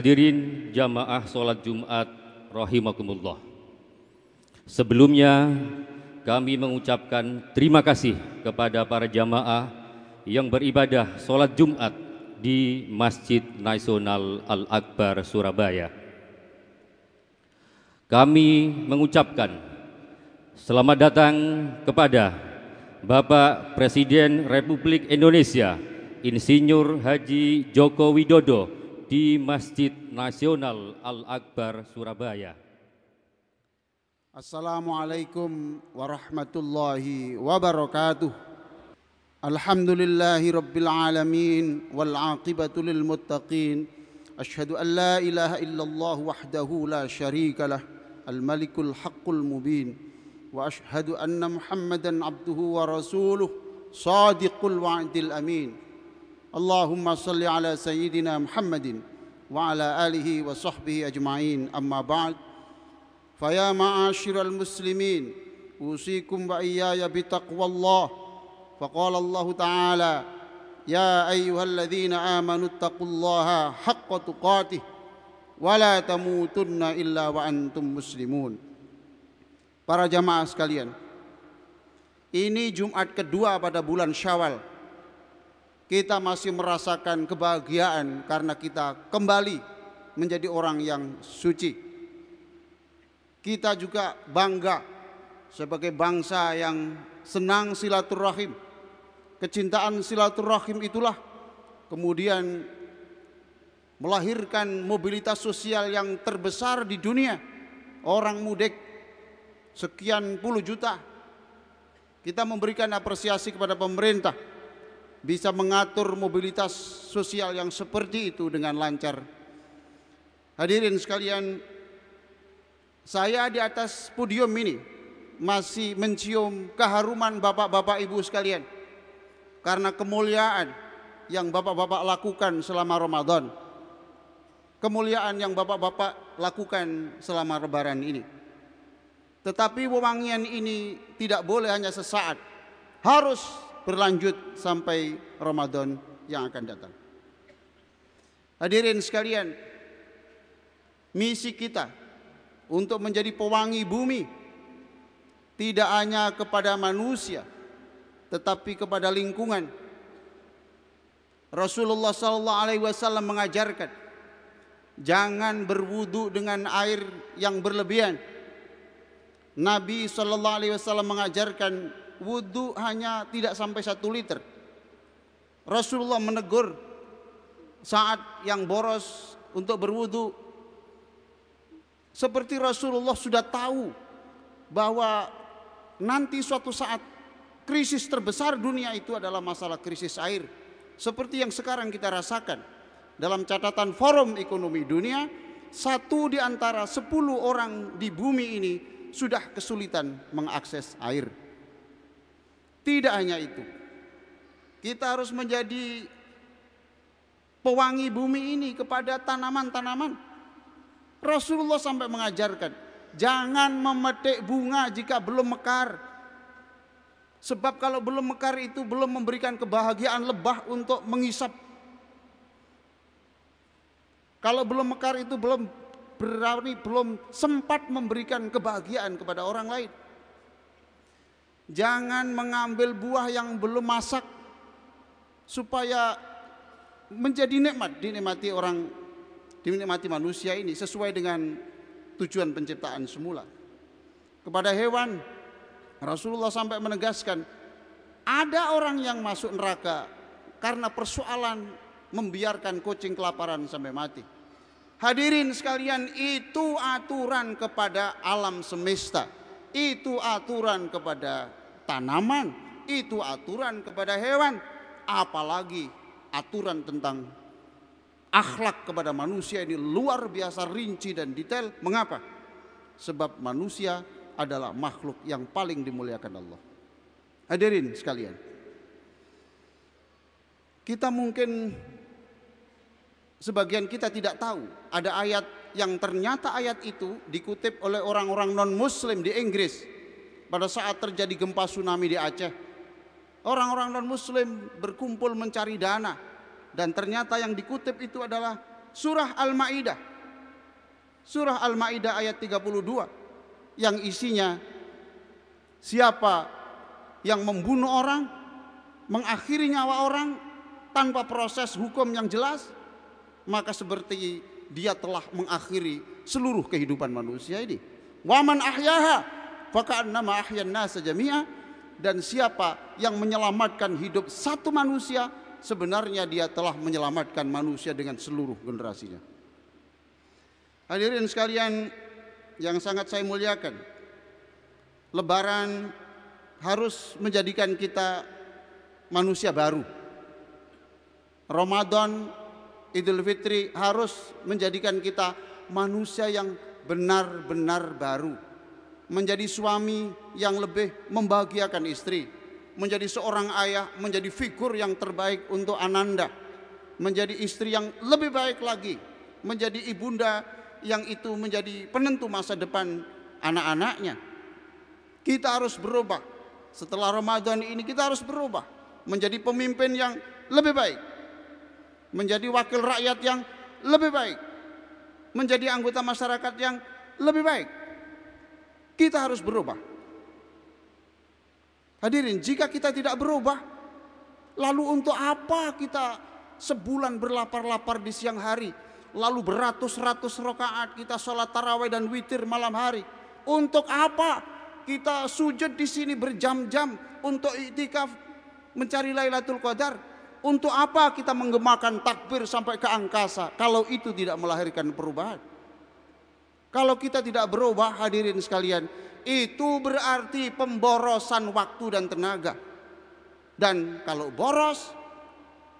Hadirin jamaah sholat Jumat rahimakumullah. Sebelumnya kami mengucapkan terima kasih kepada para jamaah yang beribadah sholat Jumat di Masjid Nasional Al-Akbar Surabaya. Kami mengucapkan selamat datang kepada Bapak Presiden Republik Indonesia Insinyur Haji Joko Widodo di Masjid Nasional Al-Akbar Surabaya. Assalamualaikum warahmatullahi wabarakatuh. Alhamdulillahi rabbil alamin wal aqibatu lil muttaqin. Ashhadu an la ilaha illallah wahdahu la syarika lah al malikul haqqul mubin wa ashhadu anna muhammadan abduhu wa rasuluh sadiqul wa'dil amin. اللهم صل على سيدنا محمد وعلى آله وصحبه أجمعين. أما بعد فيا معاشر المسلمين أوصيكم وإياي بتقوى الله. فقال الله تعالى يا أيها الذين آمنوا اتقوا الله حق تقاته ولا تموتن إلا وأنتم مسلمون. Para jamaah sekalian, ini Jumat kedua pada bulan Syawal. Kita masih merasakan kebahagiaan karena kita kembali menjadi orang yang suci kita juga bangga sebagai bangsa yang senang silaturahim. Kecintaan silaturahim itulah kemudian melahirkan mobilitas sosial yang terbesar di dunia. Orang mudik sekian puluh juta. Kita memberikan apresiasi kepada pemerintah bisa mengatur mobilitas sosial yang seperti itu dengan lancar. Hadirin sekalian, saya di atas podium ini masih mencium keharuman bapak-bapak ibu sekalian karena kemuliaan yang bapak-bapak lakukan selama Ramadan. Kemuliaan yang bapak-bapak lakukan selama lebaran ini. Tetapi wewangian ini tidak boleh hanya sesaat. Harus berlanjut sampai Ramadan yang akan datang. Hadirin sekalian, misi kita untuk menjadi pewangi bumi tidak hanya kepada manusia tetapi kepada lingkungan Rasulullah sallallahu alaihi wasallam mengajarkan jangan berwudu dengan air yang berlebihan Nabi sallallahu alaihi wasallam mengajarkan wudu hanya tidak sampai satu liter Rasulullah menegur saat yang boros untuk berwudu seperti Rasulullah sudah tahu bahwa nanti suatu saat krisis terbesar dunia itu adalah masalah krisis air. Seperti yang sekarang kita rasakan. Dalam catatan forum ekonomi dunia, satu di antara sepuluh orang di bumi ini sudah kesulitan mengakses air. Tidak hanya itu. Kita harus menjadi pewangi bumi ini kepada tanaman-tanaman Rasulullah sampai mengajarkan, jangan memetik bunga jika belum mekar. Sebab kalau belum mekar itu belum memberikan kebahagiaan lebah untuk mengisap. Kalau belum mekar itu belum berani, belum sempat memberikan kebahagiaan kepada orang lain. Jangan mengambil buah yang belum masak supaya menjadi nikmat dinikmati orang dinikmati manusia ini sesuai dengan tujuan penciptaan semula. Kepada hewan, Rasulullah sampai menegaskan, ada orang yang masuk neraka karena persoalan membiarkan kucing kelaparan sampai mati. Hadirin sekalian, itu aturan kepada alam semesta. Itu aturan kepada tanaman, itu aturan kepada hewan, apalagi aturan tentang akhlak kepada manusia ini luar biasa rinci dan detail. Mengapa? Sebab manusia adalah makhluk yang paling dimuliakan Allah. Hadirin sekalian. Kita mungkin sebagian kita tidak tahu ada ayat yang ternyata ayat itu dikutip oleh orang-orang non-muslim di Inggris pada saat terjadi gempa tsunami di Aceh. Orang-orang non-muslim berkumpul mencari dana dan ternyata yang dikutip itu adalah surah Al-Maidah. Surah Al-Maidah ayat 32 yang isinya siapa yang membunuh orang, mengakhiri nyawa orang tanpa proses hukum yang jelas, maka seperti dia telah mengakhiri seluruh kehidupan manusia ini. Waman ahyaha faka'annama ahyan nasa dan siapa yang menyelamatkan hidup satu manusia sebenarnya dia telah menyelamatkan manusia dengan seluruh generasinya. Hadirin sekalian yang sangat saya muliakan. Lebaran harus menjadikan kita manusia baru. Ramadan, Idul Fitri harus menjadikan kita manusia yang benar-benar baru. Menjadi suami yang lebih membahagiakan istri, menjadi seorang ayah, menjadi figur yang terbaik untuk Ananda, menjadi istri yang lebih baik lagi, menjadi ibunda yang itu menjadi penentu masa depan anak-anaknya. Kita harus berubah. Setelah Ramadan ini kita harus berubah menjadi pemimpin yang lebih baik. Menjadi wakil rakyat yang lebih baik. Menjadi anggota masyarakat yang lebih baik. Kita harus berubah. Hadirin, jika kita tidak berubah, lalu untuk apa kita sebulan berlapar-lapar di siang hari, lalu beratus-ratus rakaat kita sholat tarawih dan witir malam hari? Untuk apa kita sujud di sini berjam-jam untuk iktikaf mencari Lailatul Qadar? Untuk apa kita menggemakan takbir sampai ke angkasa kalau itu tidak melahirkan perubahan? Kalau kita tidak berubah hadirin sekalian, itu berarti pemborosan waktu dan tenaga. Dan kalau boros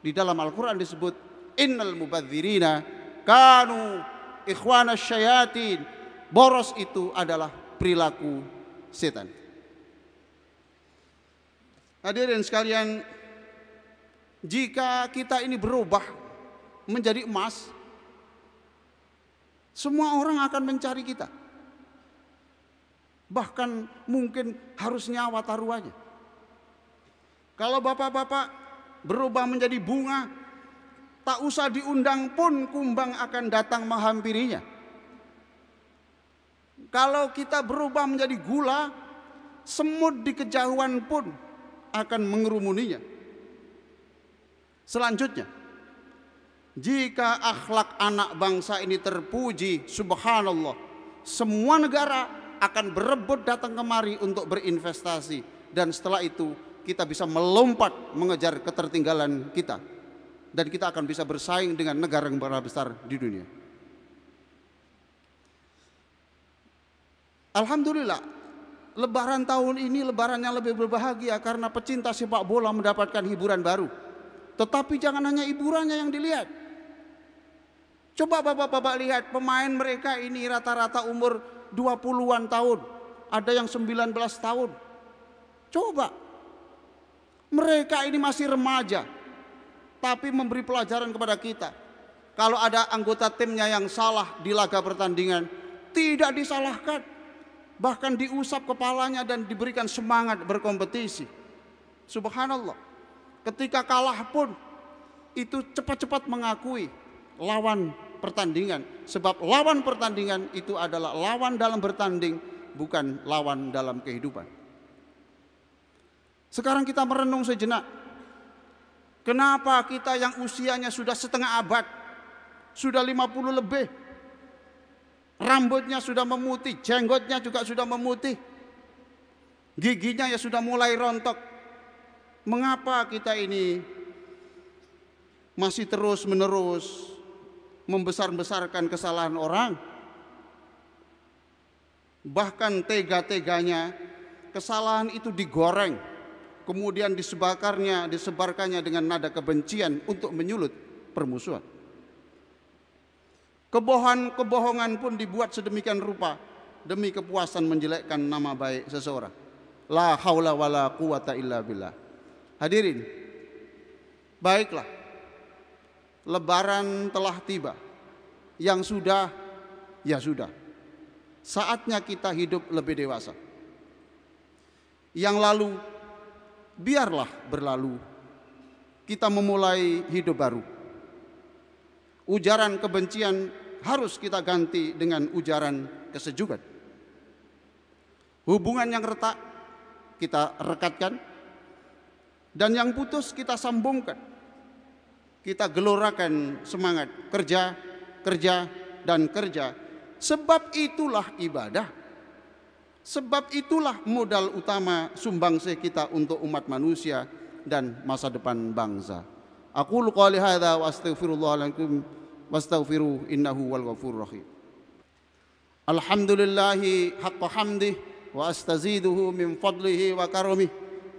di dalam Al-Qur'an disebut innal mubadzirina kanu ikhwana syayatin. Boros itu adalah perilaku setan. Hadirin sekalian, jika kita ini berubah menjadi emas, semua orang akan mencari kita bahkan mungkin harus nyawa taruhannya. Kalau bapak-bapak berubah menjadi bunga, tak usah diundang pun kumbang akan datang menghampirinya. Kalau kita berubah menjadi gula, semut di kejauhan pun akan mengerumuninya. Selanjutnya, jika akhlak anak bangsa ini terpuji, subhanallah, semua negara akan berebut datang kemari untuk berinvestasi dan setelah itu kita bisa melompat mengejar ketertinggalan kita dan kita akan bisa bersaing dengan negara yang besar di dunia. Alhamdulillah, lebaran tahun ini lebaran yang lebih berbahagia karena pecinta sepak bola mendapatkan hiburan baru. Tetapi jangan hanya hiburannya yang dilihat. Coba bapak-bapak lihat pemain mereka ini rata-rata umur 20-an tahun, ada yang 19 tahun. Coba. Mereka ini masih remaja, tapi memberi pelajaran kepada kita. Kalau ada anggota timnya yang salah di laga pertandingan, tidak disalahkan. Bahkan diusap kepalanya dan diberikan semangat berkompetisi. Subhanallah. Ketika kalah pun itu cepat-cepat mengakui lawan pertandingan sebab lawan pertandingan itu adalah lawan dalam bertanding bukan lawan dalam kehidupan. Sekarang kita merenung sejenak. Kenapa kita yang usianya sudah setengah abad, sudah 50 lebih, rambutnya sudah memutih, jenggotnya juga sudah memutih, giginya ya sudah mulai rontok. Mengapa kita ini masih terus menerus membesar-besarkan kesalahan orang. Bahkan tega-teganya kesalahan itu digoreng, kemudian disebarkannya, disebarkannya dengan nada kebencian untuk menyulut permusuhan. Kebohongan-kebohongan pun dibuat sedemikian rupa demi kepuasan menjelekkan nama baik seseorang. La haula wala quwata illa billah. Hadirin, baiklah Lebaran telah tiba. Yang sudah, ya sudah. Saatnya kita hidup lebih dewasa. Yang lalu, biarlah berlalu. Kita memulai hidup baru. Ujaran kebencian harus kita ganti dengan ujaran kesejukan. Hubungan yang retak kita rekatkan dan yang putus kita sambungkan. Kita gelorakan semangat kerja, kerja dan kerja. Sebab itulah ibadah. Sebab itulah modal utama sumbangsi kita untuk umat manusia dan masa depan bangsa. Aku qouli hadza wa astaghfirullah lakum wastaghfiru innahu wal ghafurur rahim. Alhamdulillahi haqqa hamdih wa astaziduhu min fadlihi wa karamih.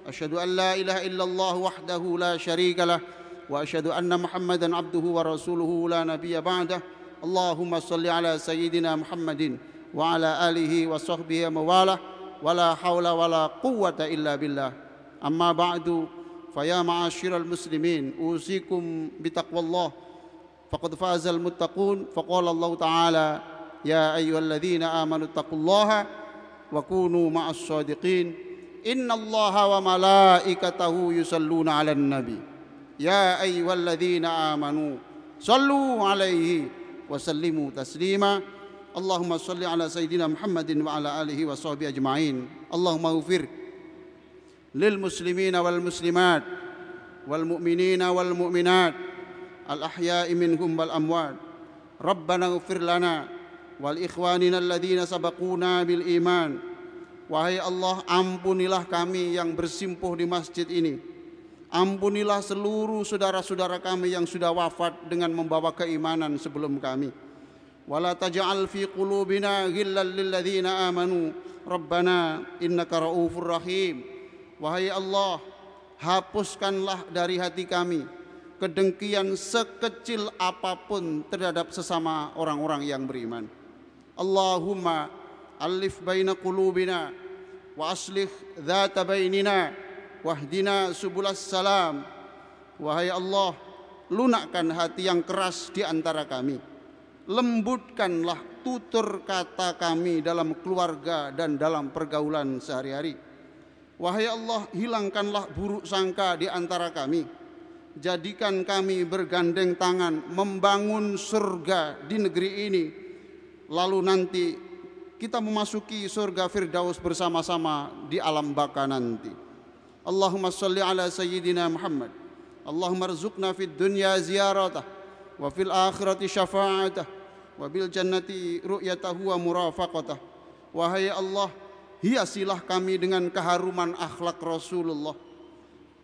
Asyhadu an la ilaha illallah wahdahu la syarika lah وأشهد أن محمدا عبده ورسوله لا نبي بعده. اللهم صل على سيدنا محمد وعلى آله وصحبه ومواله. ولا حول ولا قوة إلا بالله. أما بعد فيا معاشر المسلمين أوصيكم بتقوى الله. فقد فاز المتقون فقال الله تعالى يا أيها الذين آمنوا اتقوا الله وكونوا مع الصادقين. إن الله وملائكته يصلون على النبي. يا ايها الذين امنوا صلوا عليه وسلموا تسليما اللهم صل على سيدنا محمد وعلى اله وصحبه اجمعين اللهم اغفر للمسلمين والمسلمات والمؤمنين والمؤمنات الأحياء منهم والأموات ربنا اغفر لنا ولإخواننا الذين سبقونا بالإيمان Wahai Allah ampunilah kami yang bersimpuh di masjid ini Ampunilah seluruh saudara-saudara kami yang sudah wafat dengan membawa keimanan sebelum kami. Wala taj'al fi qulubina ghillan lil ladzina amanu. Rabbana innaka raufur rahim. Wahai Allah, hapuskanlah dari hati kami kedengkian sekecil apa pun terhadap sesama orang-orang yang beriman. Allahumma alif baina qulubina wa aslih dhata bainina wahdina subulas salam. Wahai Allah, lunakkan hati yang keras di antara kami. Lembutkanlah tutur kata kami dalam keluarga dan dalam pergaulan sehari-hari. Wahai Allah, hilangkanlah buruk sangka di antara kami. Jadikan kami bergandeng tangan membangun surga di negeri ini. Lalu nanti kita memasuki surga Firdaus bersama-sama di alam baka nanti. Muhammad. Allahumma rizukna fid dunya ziyaratah wa fil akhirati syafa'atah wa bil jannati ru'yatahu wa murafaqatah. Wahai Allah, hiasilah kami dengan keharuman akhlak Rasulullah.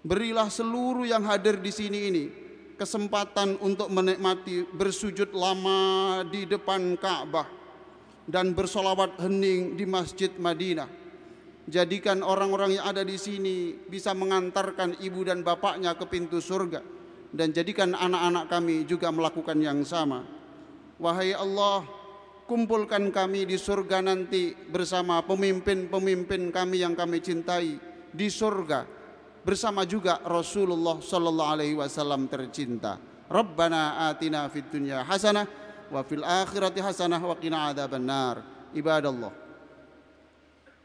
Berilah seluruh yang hadir di sini ini kesempatan untuk menikmati bersujud lama di depan Ka'bah dan bersolawat hening di Masjid Madinah. Jadikan orang-orang yang ada di sini bisa mengantarkan ibu dan bapaknya ke pintu surga dan jadikan anak-anak kami juga melakukan yang sama. Wahai Allah, kumpulkan kami di surga nanti bersama pemimpin-pemimpin kami yang kami cintai di surga bersama juga Rasulullah sallallahu alaihi wasallam tercinta. Rabbana atina fid dunya hasanah wa fil akhirati hasanah wa qina adzabannar. Ibadallah.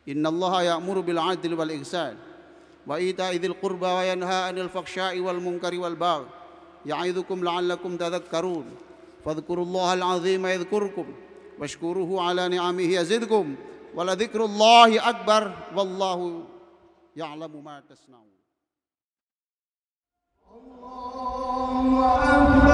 إن الله يأمر بالعدل والإحسان وإيتاء ذي القربى وينهى عن الفحشاء والمنكر والبغي يعظكم لعلكم تذكرون فاذكروا الله العظيم يذكركم واشكروه على نعمه يزدكم ولذكر الله أكبر والله يعلم ما تصنعون. الله أكبر.